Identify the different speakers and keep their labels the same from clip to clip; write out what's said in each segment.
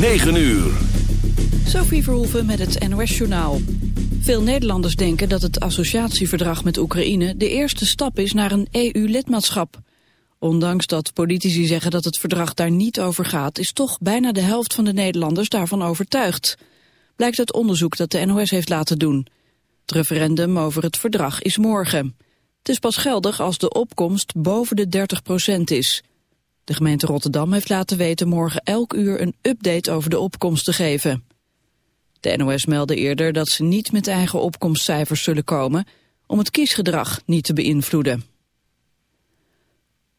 Speaker 1: 9 uur.
Speaker 2: Sophie Verhoeven met het NOS-journaal. Veel Nederlanders denken dat het associatieverdrag met Oekraïne... de eerste stap is naar een EU-lidmaatschap. Ondanks dat politici zeggen dat het verdrag daar niet over gaat... is toch bijna de helft van de Nederlanders daarvan overtuigd. Blijkt uit onderzoek dat de NOS heeft laten doen. Het referendum over het verdrag is morgen. Het is pas geldig als de opkomst boven de 30% is... De gemeente Rotterdam heeft laten weten morgen elk uur een update over de opkomst te geven. De NOS meldde eerder dat ze niet met eigen opkomstcijfers zullen komen om het kiesgedrag niet te beïnvloeden.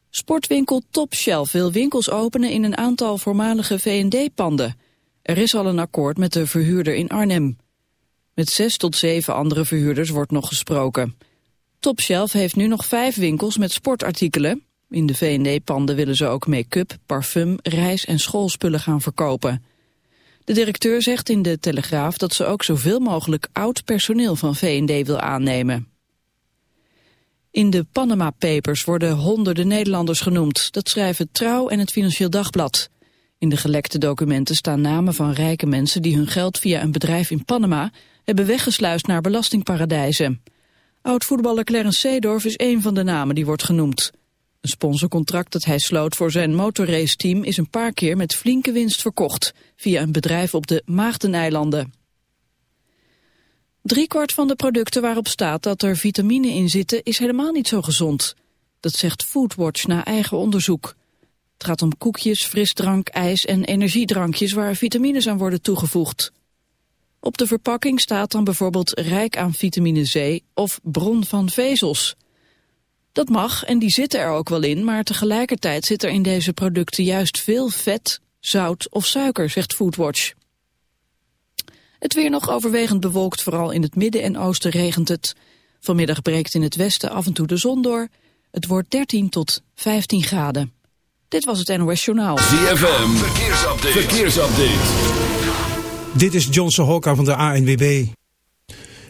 Speaker 2: Sportwinkel Topshelf wil winkels openen in een aantal voormalige V&D-panden. Er is al een akkoord met de verhuurder in Arnhem. Met zes tot zeven andere verhuurders wordt nog gesproken. Topshelf heeft nu nog vijf winkels met sportartikelen. In de V&D-panden willen ze ook make-up, parfum, reis- en schoolspullen gaan verkopen. De directeur zegt in de Telegraaf dat ze ook zoveel mogelijk oud personeel van V&D wil aannemen. In de Panama Papers worden honderden Nederlanders genoemd. Dat schrijven Trouw en het Financieel Dagblad. In de gelekte documenten staan namen van rijke mensen... die hun geld via een bedrijf in Panama hebben weggesluist naar belastingparadijzen. Oud-voetballer Clarence Seedorf is een van de namen die wordt genoemd. Een sponsorcontract dat hij sloot voor zijn motorraceteam is een paar keer met flinke winst verkocht, via een bedrijf op de Maagdeneilanden. Driekwart van de producten waarop staat dat er vitamine in zitten is helemaal niet zo gezond. Dat zegt Foodwatch na eigen onderzoek. Het gaat om koekjes, frisdrank, ijs en energiedrankjes waar vitamines aan worden toegevoegd. Op de verpakking staat dan bijvoorbeeld rijk aan vitamine C of bron van vezels. Dat mag en die zitten er ook wel in, maar tegelijkertijd zit er in deze producten juist veel vet, zout of suiker, zegt Foodwatch. Het weer nog overwegend bewolkt, vooral in het midden en oosten regent het. Vanmiddag breekt in het westen af en toe de zon door. Het wordt 13 tot 15 graden. Dit was het NOS Journaal.
Speaker 1: ZFM, verkeersupdate. verkeersupdate.
Speaker 3: Dit is Johnson Hokka van de ANWB.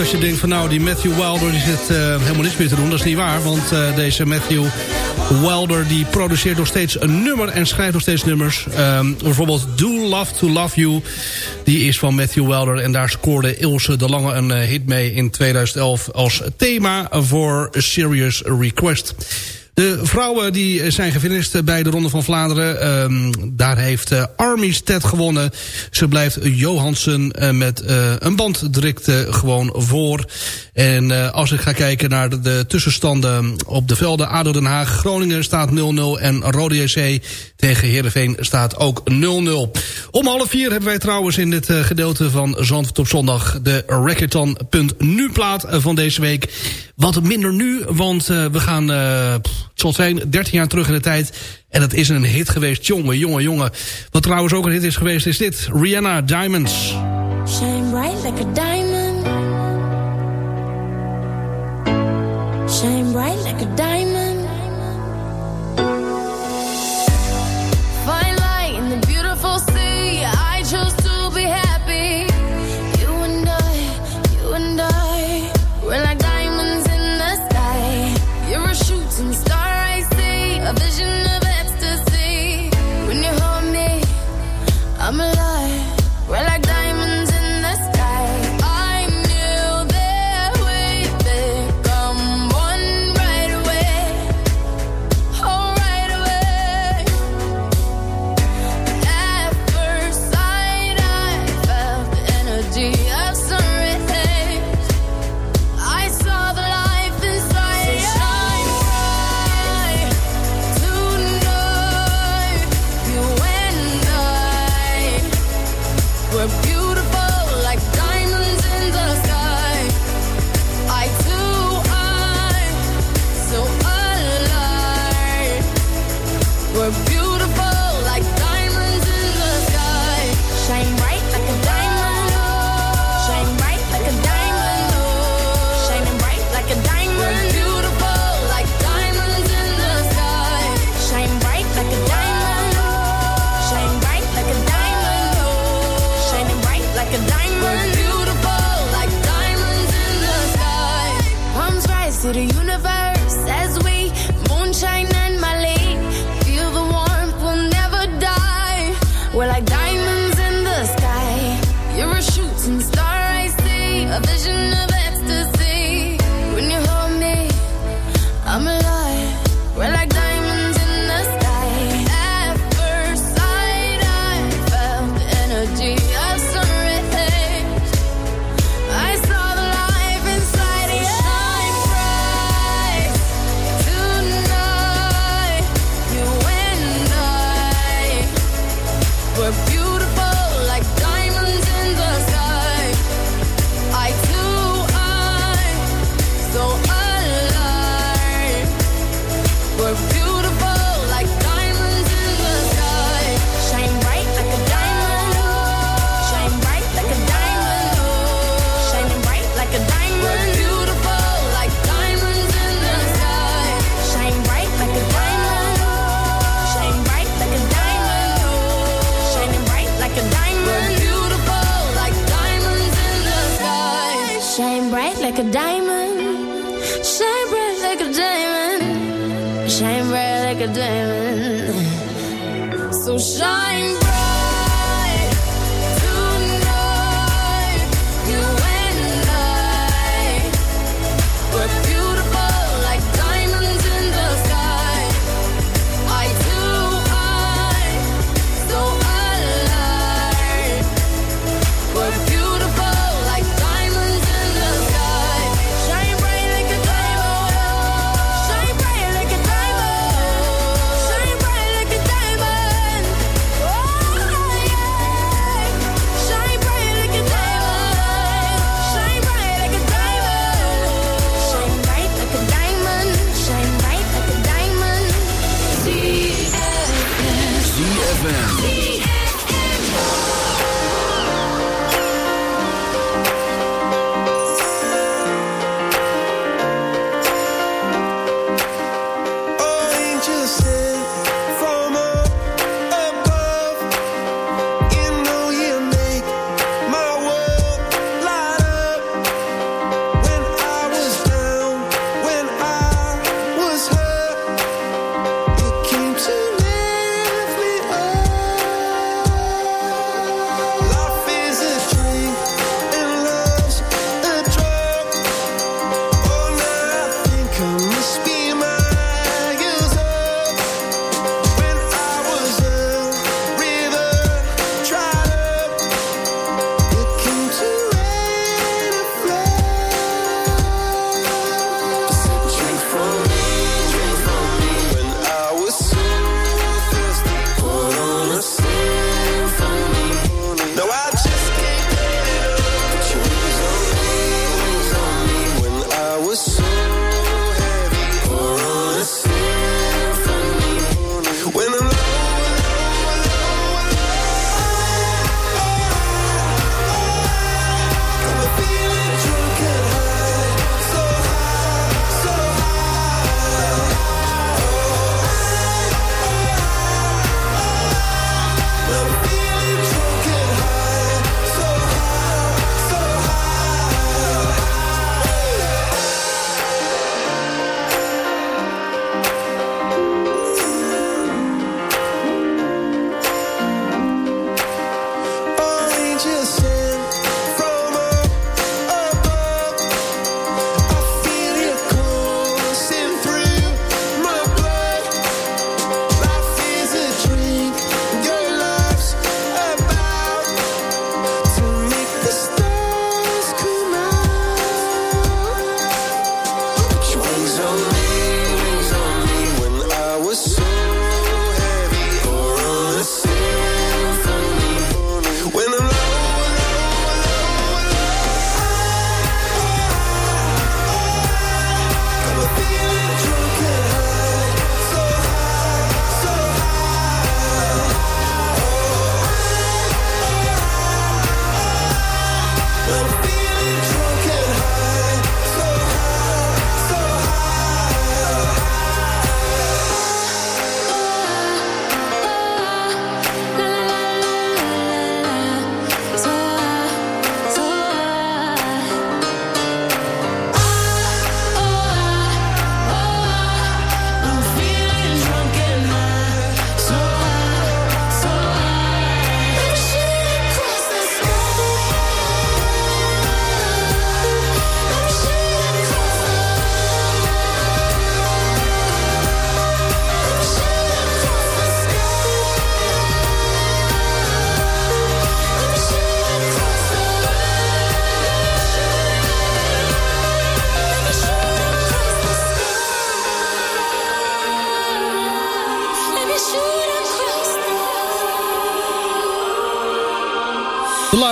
Speaker 4: als je denkt van nou, die Matthew Wilder die zit eh, helemaal niets meer te doen. Dat is niet waar, want eh, deze Matthew Wilder die produceert nog steeds een nummer en schrijft nog steeds nummers. Ehm, bijvoorbeeld Do Love To Love You, die is van Matthew Wilder. En daar scoorde Ilse de Lange een eh, hit mee in 2011 als thema voor Serious Request. De vrouwen die eh, zijn gefinist eh, bij de Ronde van Vlaanderen. Ehm, daar heeft uh, gewonnen. Ze blijft Johansen met uh, een banddrikte gewoon voor. En als ik ga kijken naar de, tussenstanden op de velden... ADO Den Haag, Groningen staat 0-0 en Rode JC tegen Heerenveen staat ook 0-0. Om half vier hebben wij trouwens in dit eh, gedeelte van Zandvoort op zondag... de Racketon.nu plaat eh, van deze week. Wat minder nu, want eh, we gaan, het zijn, 13 jaar terug in de tijd... en dat is een hit geweest, jongen, jongen, jongen. Wat trouwens ook een hit is geweest, is dit. Rihanna, Diamonds.
Speaker 5: Shine bright like a diamond. Shine bright like a diamond.
Speaker 6: ZFM.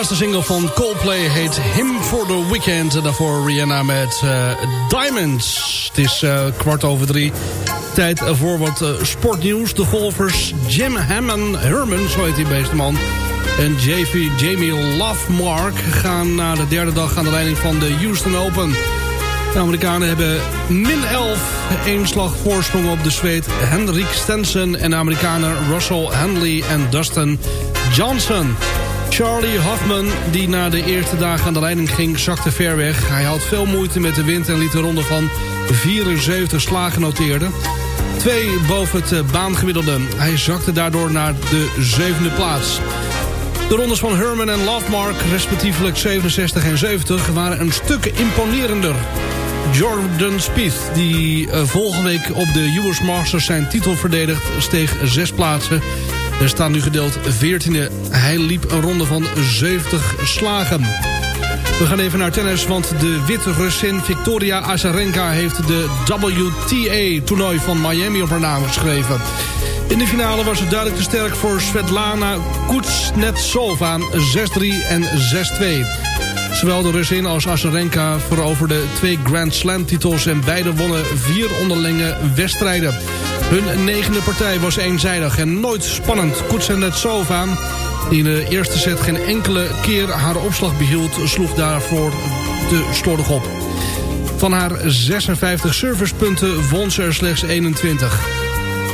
Speaker 4: De laatste single van Coldplay heet Him for the Weekend. En daarvoor Rihanna met eh, Diamonds. Het is eh, kwart over drie. Tijd voor wat eh, sportnieuws. De golfers Jim Hammond, Herman, zo heet die en JV, Jamie Lovemark gaan na de derde dag aan de leiding van de Houston Open. De Amerikanen hebben min 11, één slag voorsprong op de Zweed Henrik Stenson... en de Amerikanen Russell Handley en Dustin Johnson. Charlie Hoffman, die na de eerste dagen aan de leiding ging, zakte ver weg. Hij had veel moeite met de wind en liet een ronde van 74 slagen noteren. Twee boven het eh, baangemiddelde. Hij zakte daardoor naar de zevende plaats. De rondes van Herman en Lovemark, respectievelijk 67 en 70, waren een stuk imponerender. Jordan Spieth, die eh, volgende week op de US Masters zijn titel verdedigt, steeg zes plaatsen. Er staat nu gedeeld 14e. Hij liep een ronde van 70 slagen. We gaan even naar tennis, want de Wit-Russin Victoria Azarenka... heeft de WTA-toernooi van Miami op haar naam geschreven. In de finale was het duidelijk te sterk voor Svetlana Kuznetsova 6-3 en 6-2. Zowel de Russin als Azarenka veroverden twee Grand Slam titels... en beide wonnen vier onderlinge wedstrijden. Hun negende partij was eenzijdig en nooit spannend. Kuznetsova, die in de eerste set geen enkele keer haar opslag behield... sloeg daarvoor te slordig op. Van haar 56 servicepunten won ze er slechts 21.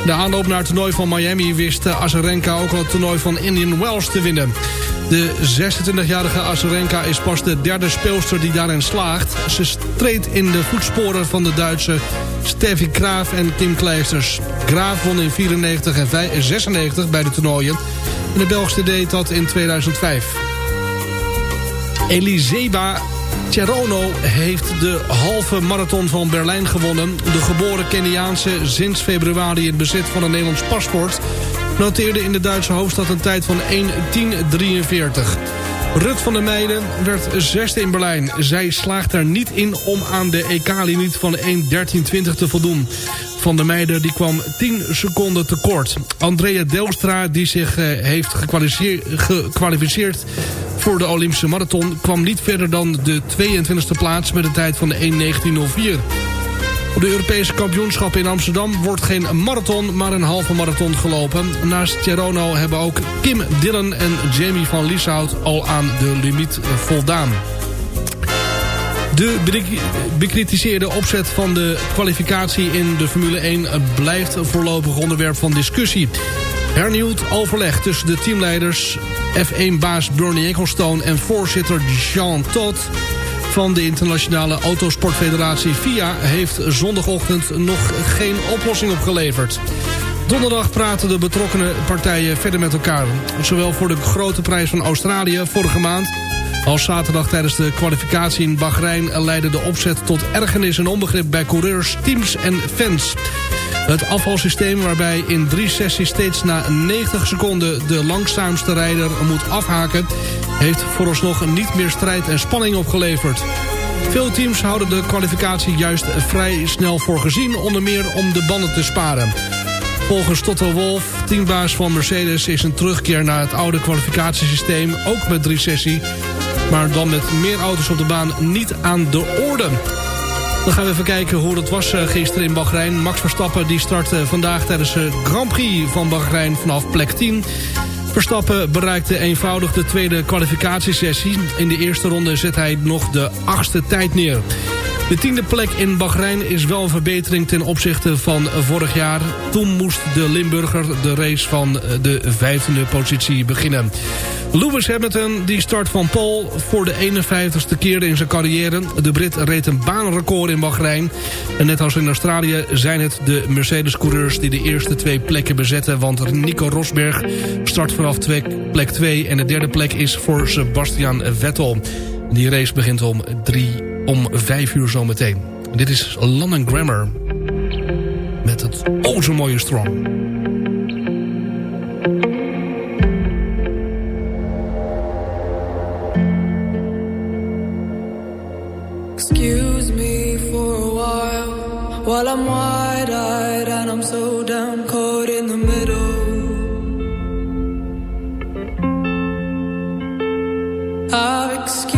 Speaker 4: De aanloop naar het toernooi van Miami wist Azarenka ook al het toernooi van Indian Wells te winnen. De 26-jarige Azarenka is pas de derde speelster die daarin slaagt. Ze treedt in de voetsporen van de Duitse Steffi Graaf en Kim Kleisters. Graaf won in 94 en 96 bij de toernooien. En de Belgische deed dat in 2005. Eliseba Cherono heeft de halve marathon van Berlijn gewonnen. De geboren Keniaanse sinds februari in bezit van een Nederlands paspoort... noteerde in de Duitse hoofdstad een tijd van 1.10.43. Rut van der Meijden werd zesde in Berlijn. Zij slaagt er niet in om aan de EK-limiet van 1.13.20 te voldoen. Van der Meijden die kwam 10 seconden tekort. Andrea Delstra, die zich eh, heeft gekwalificeer- gekwalificeerd voor de Olympische Marathon... kwam niet verder dan de 22e plaats met een tijd van 1.19.04. Op de Europese kampioenschappen in Amsterdam wordt geen marathon, maar een halve marathon gelopen. Naast Cherono hebben ook Kim Dillon en Jamie van Lieshout al aan de limiet voldaan. De be- bekritiseerde opzet van de kwalificatie in de Formule 1 blijft voorlopig onderwerp van discussie. Hernieuwd overleg tussen de teamleiders F1-baas Bernie Ecclestone en voorzitter Jean Todt van de Internationale Autosportfederatie FIA heeft zondagochtend nog geen oplossing opgeleverd. Donderdag praten de betrokkenen partijen verder met elkaar. Zowel voor de grote prijs van Australië vorige maand... als zaterdag tijdens de kwalificatie in Bahrein... leidde de opzet tot ergernis en onbegrip bij coureurs, teams en fans. Het afvalsysteem waarbij in drie sessies steeds na 90 seconden... de langzaamste rijder moet afhaken... heeft vooralsnog niet meer strijd en spanning opgeleverd. Veel teams houden de kwalificatie juist vrij snel voor gezien... onder meer om de banden te sparen. Volgens Toto Wolff, teambaas van Mercedes... is een terugkeer naar het oude kwalificatiesysteem, ook met drie sessie... maar dan met meer auto's op de baan niet aan de orde. Dan gaan we even kijken hoe het was eh, gisteren in Bahrein. Max Verstappen die start eh, vandaag tijdens de Grand Prix van Bahrein vanaf plek 10... Verstappen bereikte eenvoudig de tweede kwalificatiesessie. In de eerste ronde zet hij nog de achtste tijd neer. De tiende plek in Bahrein is wel een verbetering ten opzichte van vorig jaar. Toen moest de Limburger de race van de vijfde positie beginnen. Lewis Hamilton die start van Paul voor de 51ste keer in zijn carrière. De Brit reed een baanrecord in Bahrein. En net als in Australië zijn het de Mercedes-coureurs die de eerste twee plekken bezetten. Want Nico Rosberg start vanaf plek 2 en de derde plek is voor Sebastian Vettel. Die race begint om, drie, om vijf uur zometeen. Dit is London Grammar met het o zo mooie Strong.
Speaker 7: Excuse me for a while while I'm wide eyed and I'm so down caught in the middle. I've excused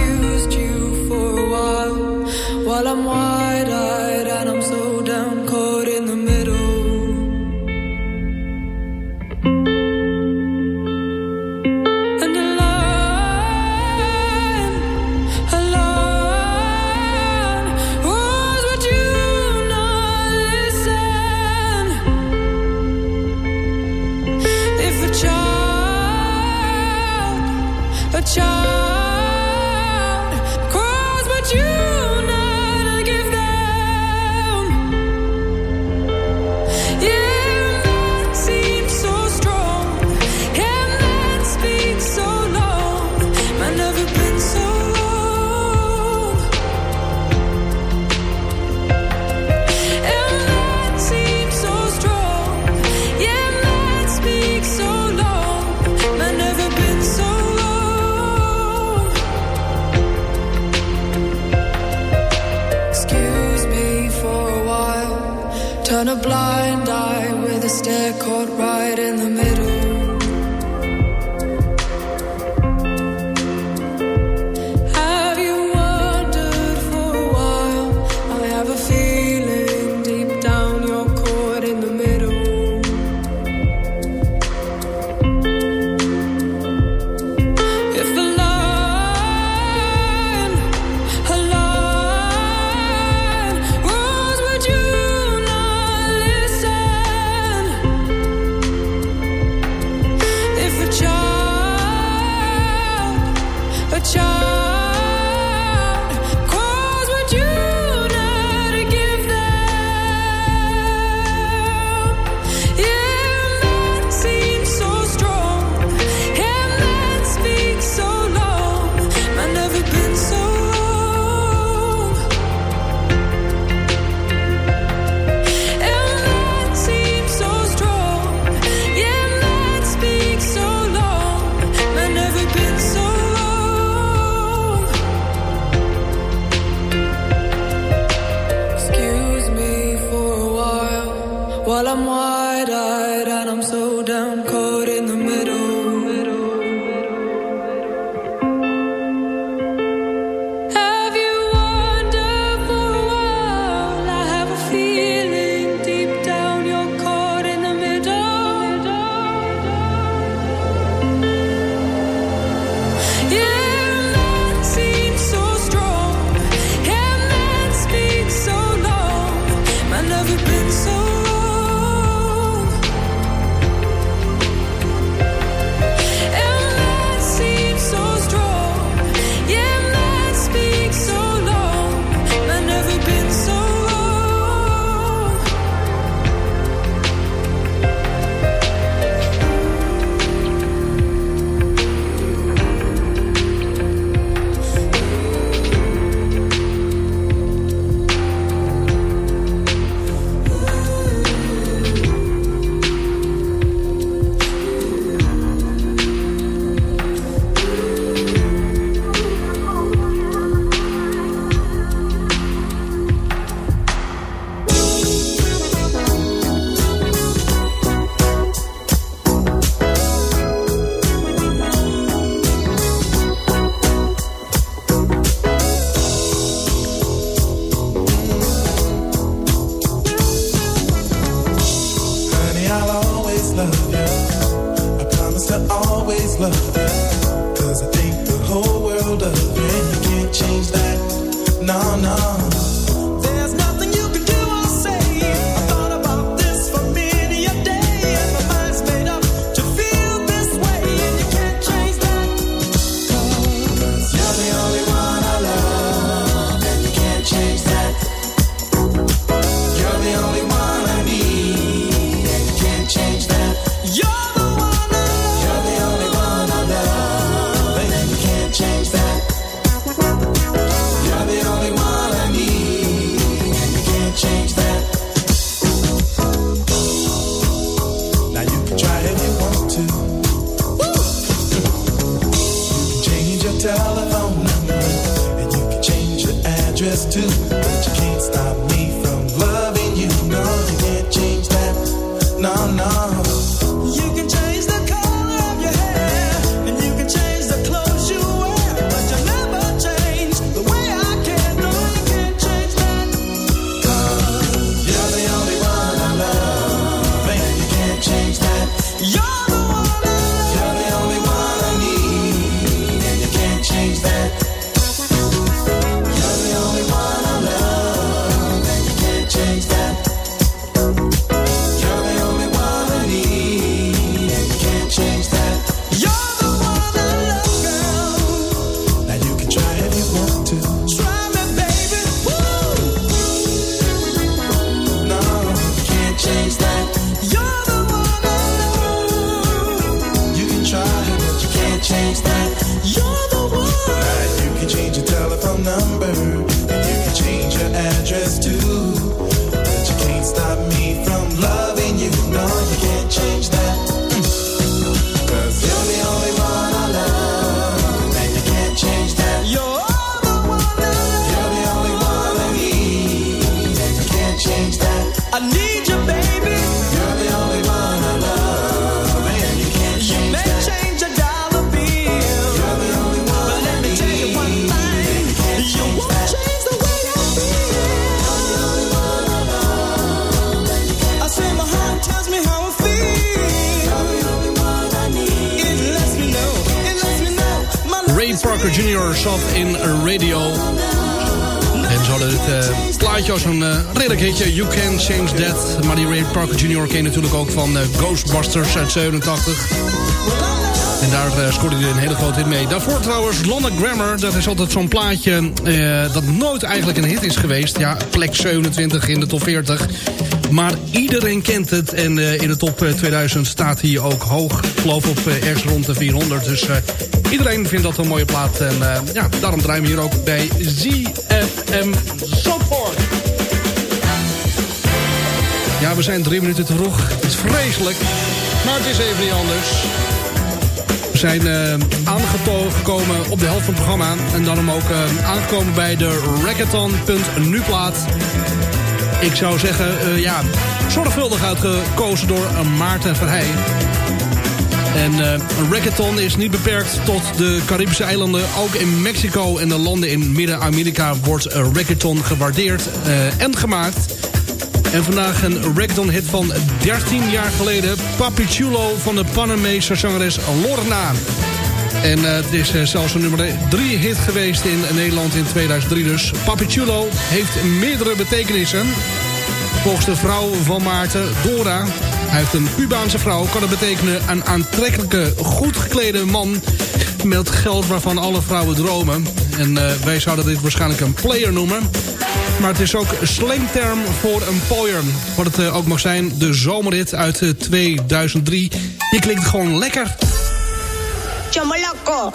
Speaker 4: Parker Jr. zat in radio. En ze hadden het eh, plaatje als een eh, redelijk hitje. You Can Change That. Maar die Ray Parker Jr. ken je natuurlijk ook van eh, Ghostbusters uit 87. En daar scoorde hij een hele grote hit mee. Daarvoor trouwens London Grammar. Dat is altijd zo'n plaatje dat nooit eigenlijk een hit is geweest. Ja, plek 27 in de top 40. Maar iedereen kent het. En in de top 2000 staat hij ook hoog. Ik geloof op ergens rond de 400. Dus Iedereen vindt dat een mooie plaat. En uh, ja, daarom draaien we hier ook bij ZFM Zandvoort. Ja, we zijn drie minuten te vroeg. Het is vreselijk. Maar het is even niet anders. We zijn uh, aangekomen op de helft van het programma. En daarom ook eh, aangekomen bij de Rackathon.nu plaat.
Speaker 8: Ik zou zeggen, ja, zorgvuldig uitgekozen door Maarten Verheij. En uh, reggaeton is niet beperkt tot de Caribische eilanden. Ook in Mexico en de landen in Midden-Amerika wordt reggaeton gewaardeerd eh, en gemaakt. En vandaag een reggaeton-hit van 13 jaar geleden. Papichulo van de Panamese zangeres Lorna. En uh, het is zelfs een nummer 3 hit geweest in Nederland in 2003 dus. Papichulo heeft meerdere betekenissen. Volgens de vrouw van Maarten, Dora, hij heeft een Cubaanse vrouw. Kan dat betekenen een aantrekkelijke, goed geklede man... met geld waarvan alle vrouwen dromen. En eh, wij zouden dit waarschijnlijk een player noemen. Maar het is ook slangterm voor een pooier. Wat het eh, ook mag zijn, de zomerrit uit eh, 2003. Die klinkt gewoon lekker.
Speaker 4: Chomoloco.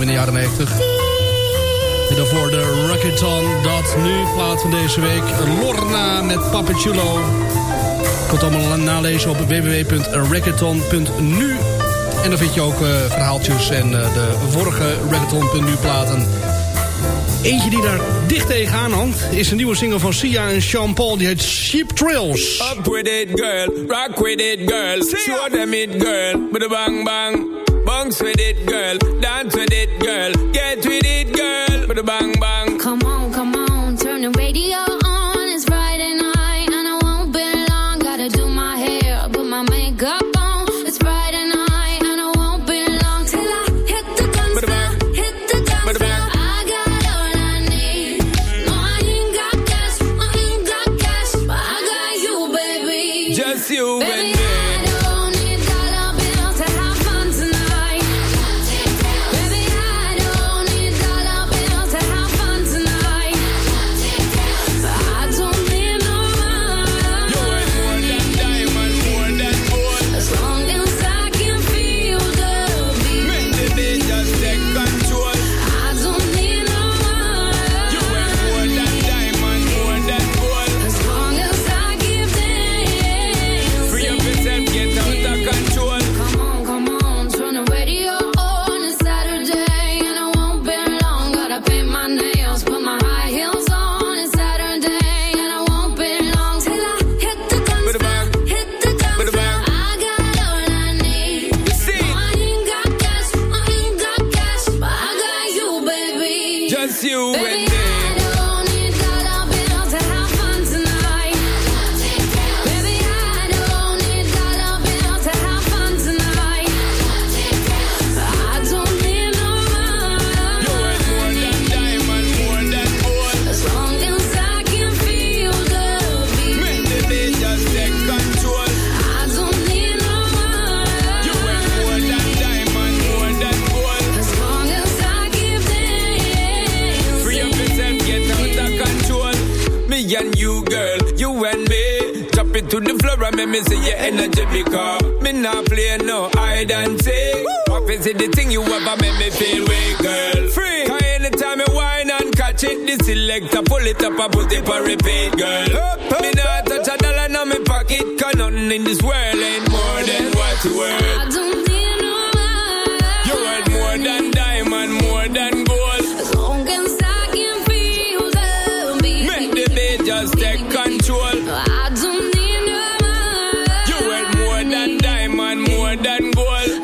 Speaker 4: in de jaren 90. En daarvoor de Rocketon, dat nu plaat van deze week. Lorna met Papichulo. Je kunt allemaal nalezen op www.racketon.nu. En dan vind je ook eh, verhaaltjes en eh, de vorige Racketon.nu platen. Eentje die daar dicht tegenaan hangt... is een nieuwe single van Sia en Sean Paul. Die heet Sheep Trails.
Speaker 9: Up with it, girl. Rock with it, girl. Show them it, girl. Bada bang bang. bounce with it, girl. Dance with it, girl. Get with it, girl. a bang bang.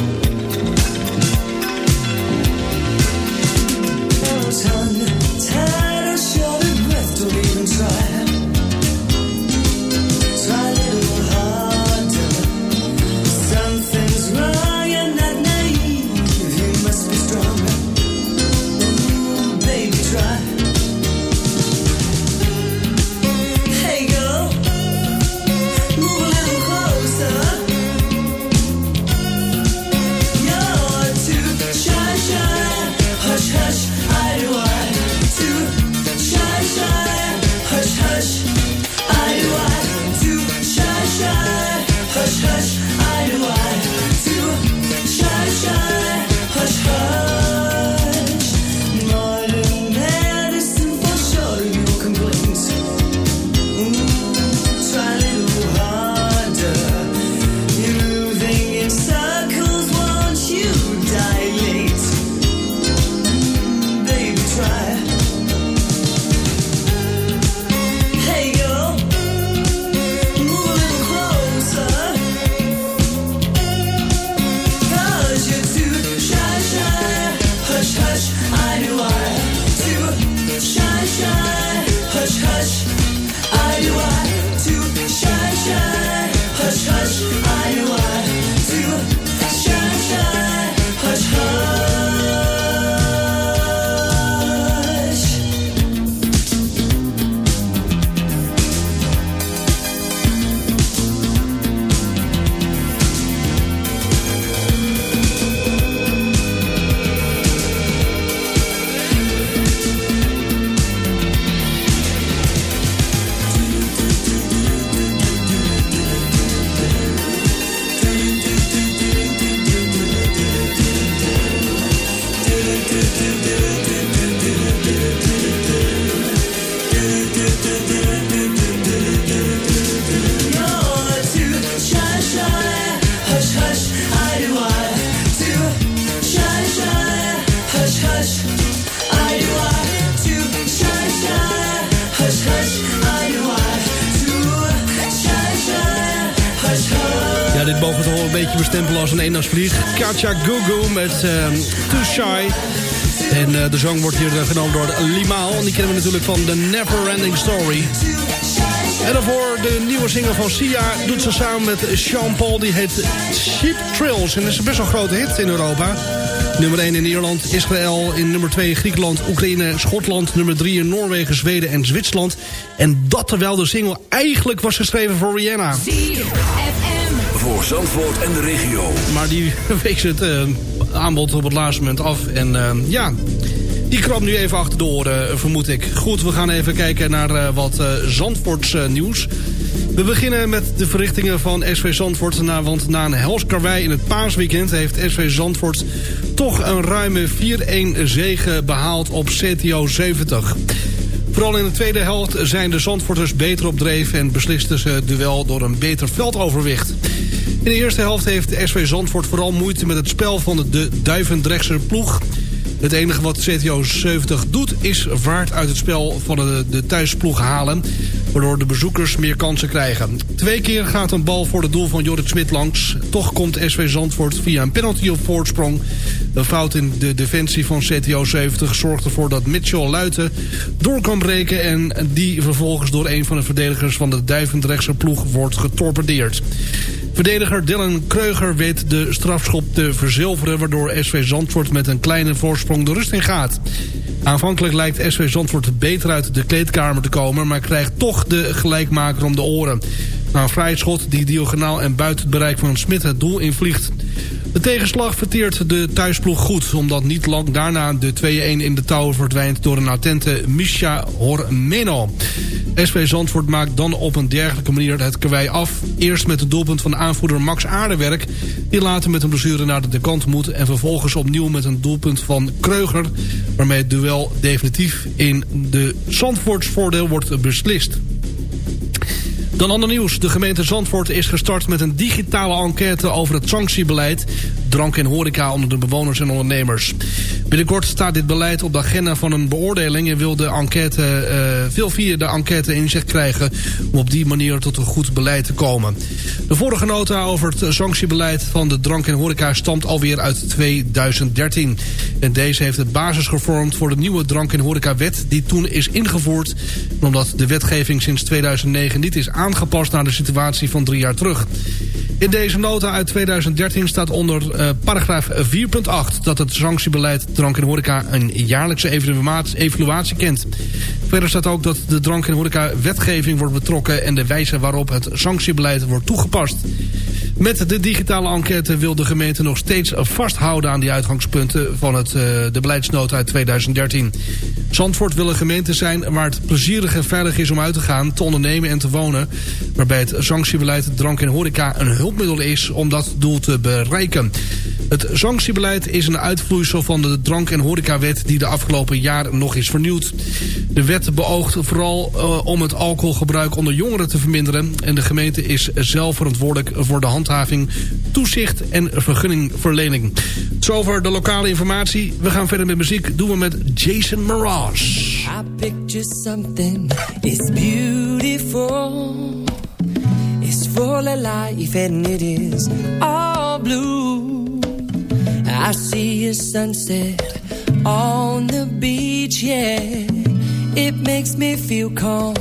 Speaker 4: down. Eendagsvlieg. Katja Gugu met ehm Too Shy. En eh, de zang wordt hier eh, genomen door Limaal. En die kennen we natuurlijk van The Never Ending Story. En daarvoor de nieuwe single van Sia doet ze samen met Sean Paul. Die heet Sheep Trails. En dat is een best wel grote hit in Europa. Nummer 1 in Ierland, Israël in nummer 2 in Griekenland, Oekraïne, Schotland, nummer 3 in Noorwegen, Zweden en Zwitserland. En dat terwijl de single eigenlijk was geschreven voor Rihanna.
Speaker 6: Voor Zandvoort en de regio.
Speaker 4: Maar die week ze het eh, aanbod op het laatste moment af. En eh, ja, die krab nu even achter de oren, vermoed ik. Goed, we gaan even kijken naar eh, wat eh Zandvoorts eh, nieuws. We beginnen met de verrichtingen van SV Zandvoort. Want na een hels karwei in het paasweekend... heeft SV Zandvoort toch een ruime 4-1 zege behaald op CTO 70. Vooral in de tweede helft zijn de Zandvoorters beter op en beslisten ze het duel door een beter veldoverwicht. In de eerste helft heeft SV Zandvoort vooral moeite met het spel van de Duivendrechtse ploeg. Het enige wat CTO 70 doet is vaart uit het spel van de, de thuisploeg halen... waardoor de bezoekers meer kansen krijgen. Twee keer gaat een bal voor het doel van Jorrit Smit langs. Toch komt SV Zandvoort via een penalty op voorsprong. Een fout in de defensie van CTO 70 zorgt ervoor dat Mitchell Luiten door kan breken... en die vervolgens door een van de verdedigers van de Duivendrechtse ploeg wordt getorpedeerd. Verdediger Dylan Kreuger weet de strafschop te verzilveren... waardoor SV Zandvoort met een kleine voorsprong de rust in gaat. Aanvankelijk lijkt SV Zandvoort beter uit de kleedkamer te komen... maar krijgt toch de gelijkmaker om de oren. Na een vrije schot die diagonaal en buiten het bereik van Smit het doel invliegt. De tegenslag verteert de thuisploeg goed... omdat niet lang daarna de 2-1 in de touwen verdwijnt... door een attente Misha Hormeno. SV Zandvoort maakt dan op een dergelijke manier het karwei af. Eerst met het doelpunt van aanvoerder Max Aardewerk... die later met een blessure naar de kant moet... en vervolgens opnieuw met een doelpunt van Kreuger... waarmee het duel definitief in de Zandvoorts voordeel wordt beslist. Dan ander nieuws. De gemeente Zandvoort is gestart met een digitale enquête over het sanctiebeleid drank en horeca onder de bewoners en ondernemers. Binnenkort staat dit beleid op de agenda van een beoordeling en wil de enquête, uh, veel via de enquête inzicht krijgen om op die manier tot een goed beleid te komen. De vorige nota over het sanctiebeleid van de drank en horeca stamt alweer uit 2013. En deze heeft het basis gevormd voor de nieuwe drank en horeca wet die toen is ingevoerd omdat de wetgeving sinds 2009 niet is aangepast naar de situatie van drie jaar terug. In deze nota uit 2013 staat onder eh, paragraaf 4.8... dat het sanctiebeleid Drank-in-Horeca een jaarlijkse evaluatie, kent. Verder staat ook dat de Drank-in horeca-wetgeving wordt betrokken... en de wijze waarop het sanctiebeleid wordt toegepast. Met de digitale enquête wil de gemeente nog steeds vasthouden... aan die uitgangspunten van het, eh, de beleidsnota uit 2013. Zandvoort wil een gemeente zijn waar het plezierig en veilig is om uit te gaan... te ondernemen en te wonen waarbij het sanctiebeleid drank en horeca een hulpmiddel is om dat doel te bereiken. Het sanctiebeleid is een uitvloeisel van de drank- en horecawet die de afgelopen jaar nog is vernieuwd. De wet beoogt vooral eh, om het alcoholgebruik onder jongeren te verminderen en de gemeente is zelf verantwoordelijk voor de handhaving toezicht en vergunningverlening. Over de lokale informatie. We gaan verder met muziek. Doen we met Jason Mraz.
Speaker 7: I picture something, it's beautiful. It's full of life and it is all blue. I see a sunset on the beach, yeah. It makes me feel calm.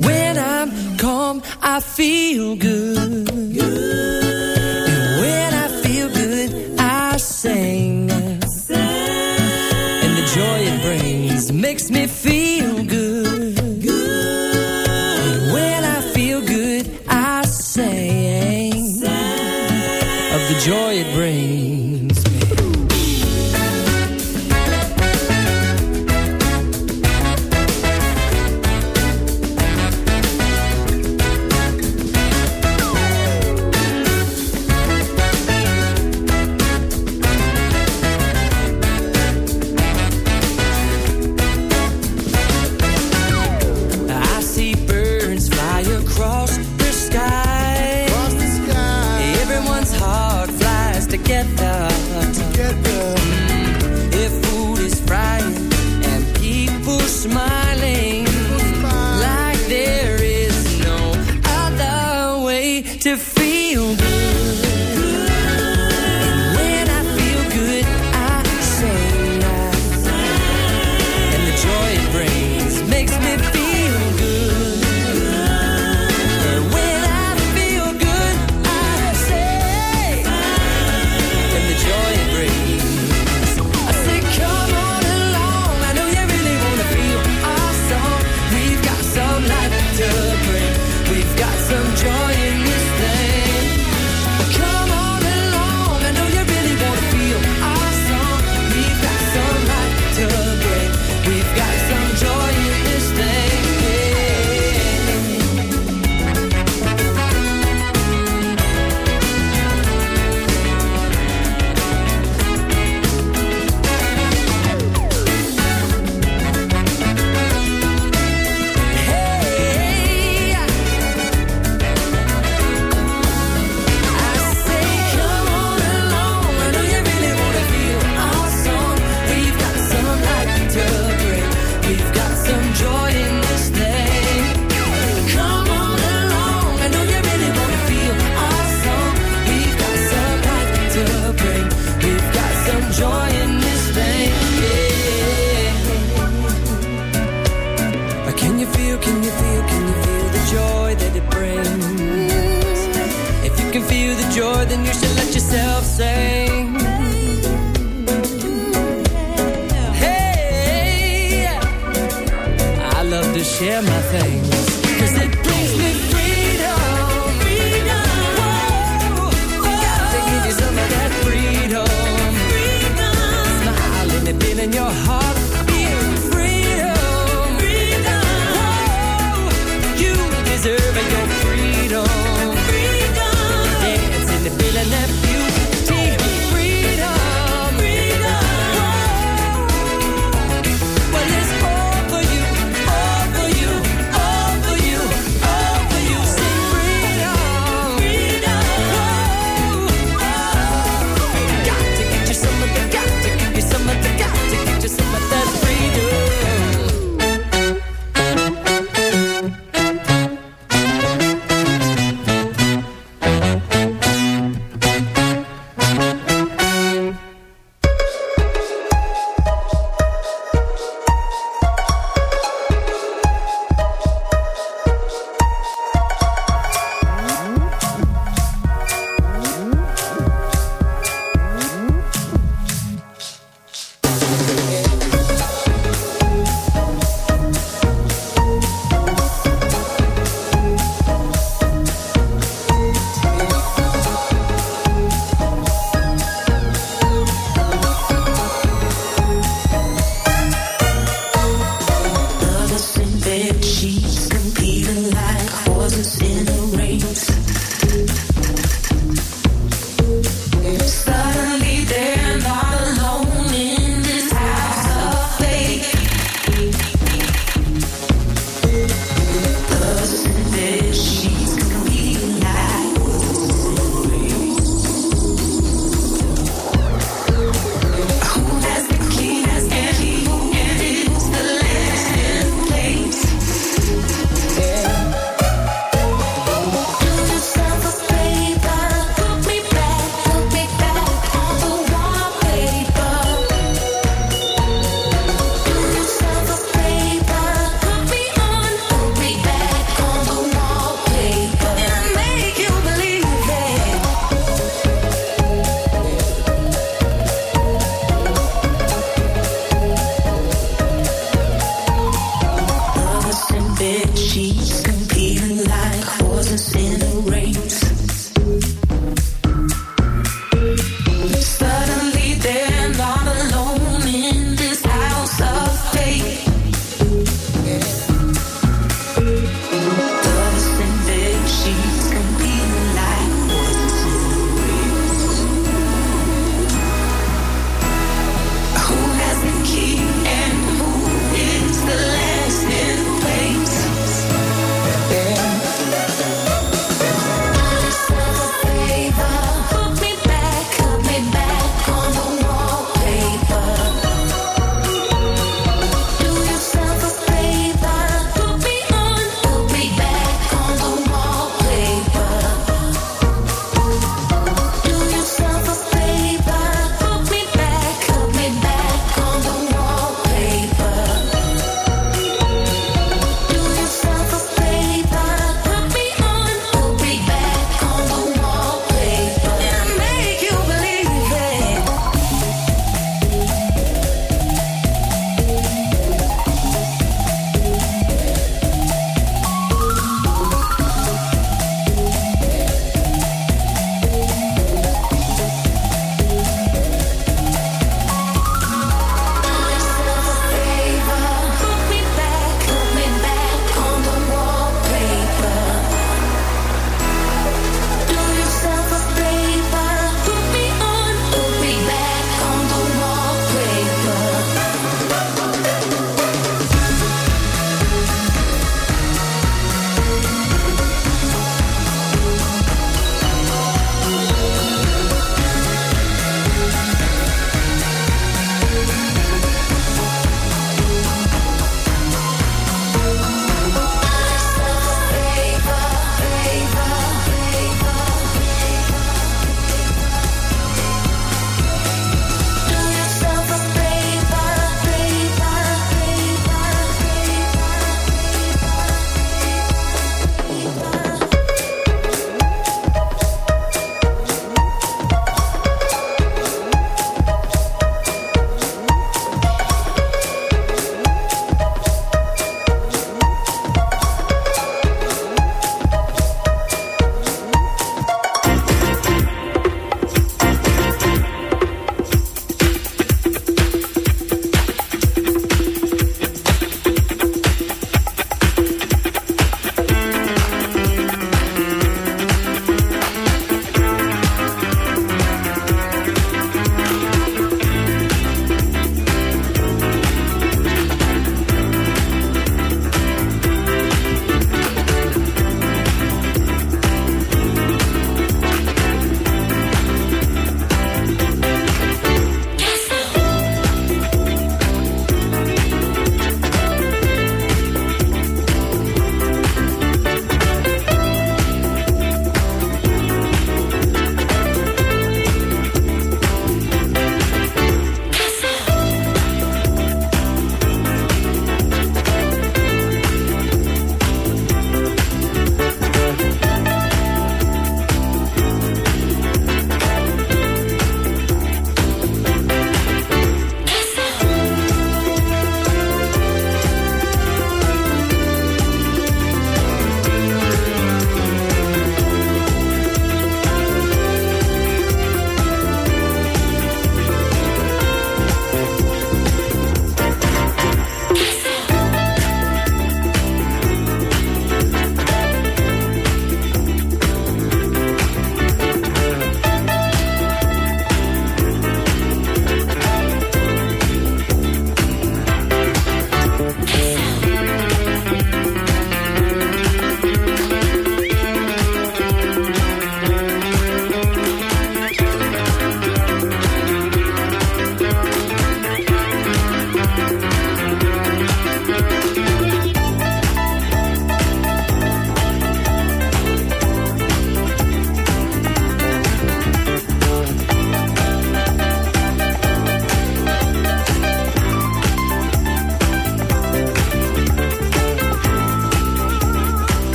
Speaker 7: When I'm calm, I feel good. good. Sing. sing. And the joy it brings makes me feel good.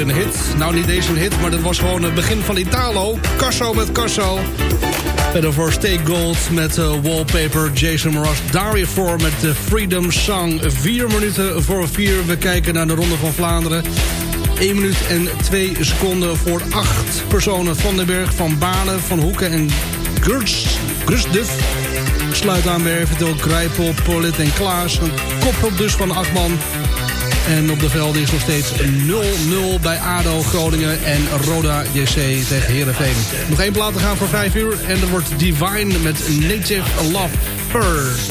Speaker 4: een hit. Nou, niet eens een hit, maar dat was gewoon het begin van Italo. Casso met Casso. En voor Stay Gold met eh, Wallpaper, Jason Mraz. Voor met de Freedom Song. Vier minuten voor vier. We kijken naar de Ronde van Vlaanderen. 1 minuut en 2 seconden voor acht personen. Van den Berg, Van Balen, Van Hoeken en Grusduf. Gersduf. Sluit aan bij Grijpel, Polit en Klaas. Een koppel dus van acht man. En op de velden is nog steeds 0-0 bij ADO Groningen en Roda JC tegen Heerenveen. Nog één plaat te gaan voor 5 uur en er wordt Divine met Native
Speaker 10: Love
Speaker 11: First.